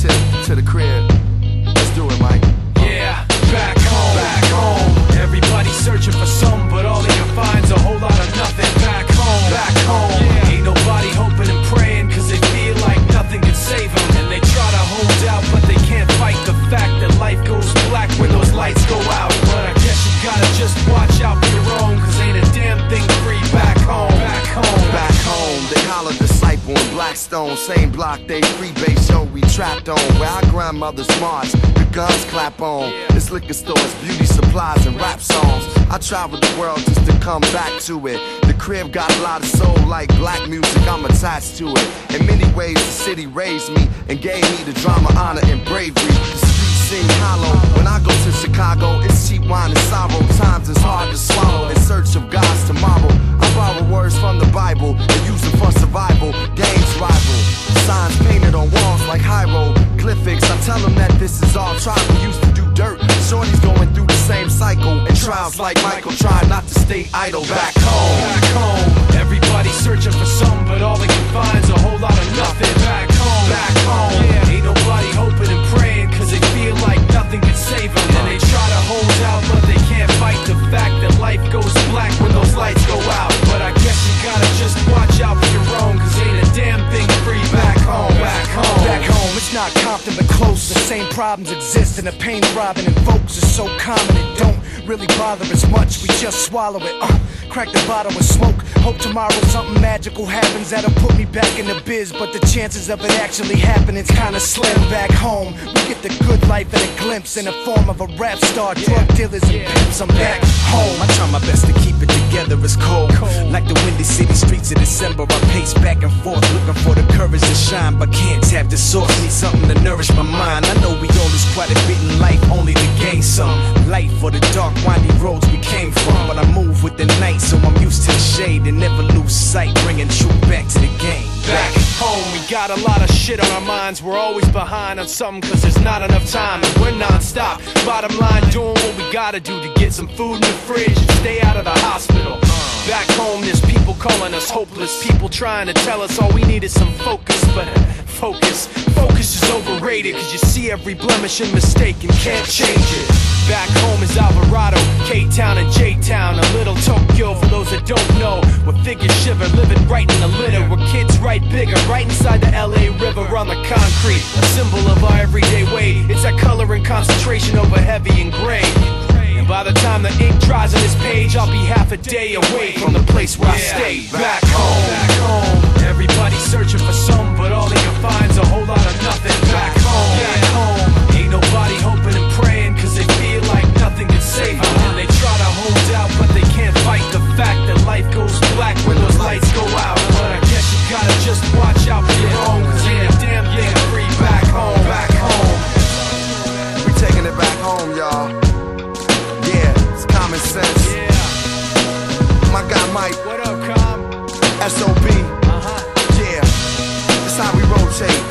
tip to the crib. Blackstone, same block, they free base, yo, we trapped on. Where our grandmothers march, the guns clap on. It's liquor stores, beauty supplies, and rap songs. I traveled the world just to come back to it. The crib got a lot of soul, like black music, I'm attached to it. In many ways, the city raised me and gave me the drama, honor, and bravery. The streets sing hollow. When I go to Chicago, like Michael try not to stay idle. Back home. Back home, everybody's searching for something, but all they can find's a whole lot of nothing. Back home, Back home. yeah, ain't nobody hoping and praying, cause they feel like nothing can save them. And they try to hold out, but they can't fight the fact that life goes black when those lights go out. But I guess you gotta just watch out for your own, cause ain't a damn thing free back home, back home. Back home, it's not Compton but close. The same problems exist, and the pain throbbing in folks is so common it don't really bother as much. We just swallow it. Uh, crack the bottle with smoke. Hope tomorrow something magical happens that'll put me back in the biz. But the chances of it actually happening's kinda slim. Back home, we get the good life in a glimpse in the form of a rap star, drug dealers and pimps. I'm back home. I try my best to keep it together, it's cold. Like the windy city streets of December, I pace back and forth, looking for the courage to shine, but can't tap the source. Need something to nourish my mind. I know we all lose quite a bit in life, only to gain some. Light for the dark, windy roads we came from. But I move with the night, so I'm used to the shade and never lose sight, bringing truth got a lot of shit on our minds. We're always behind on something cause there's not enough time. And we're non-stop. Bottom line, doing what we gotta do to get some food in the fridge and stay out of the hospital. Back home, there's people calling us hopeless. People trying to tell us all we need is some focus. But uh, focus, focus is overrated cause you see every blemish and mistake and can't change it. Back home is Alvarado, K-Town and J-Town, a little Tokyo for those that don't know. Where figures shiver, living right in the litter, where kids write bigger, right inside the LA River on the concrete. A symbol of our everyday way. It's that color and concentration over heavy and gray. And by the time the ink dries on this page, I'll be half a day away from the place where I stay. Back home, back home. home, y'all. Yeah, it's common sense. Yeah. My guy Mike. What up, com? SOB. Uh huh. Yeah, that's how we rotate.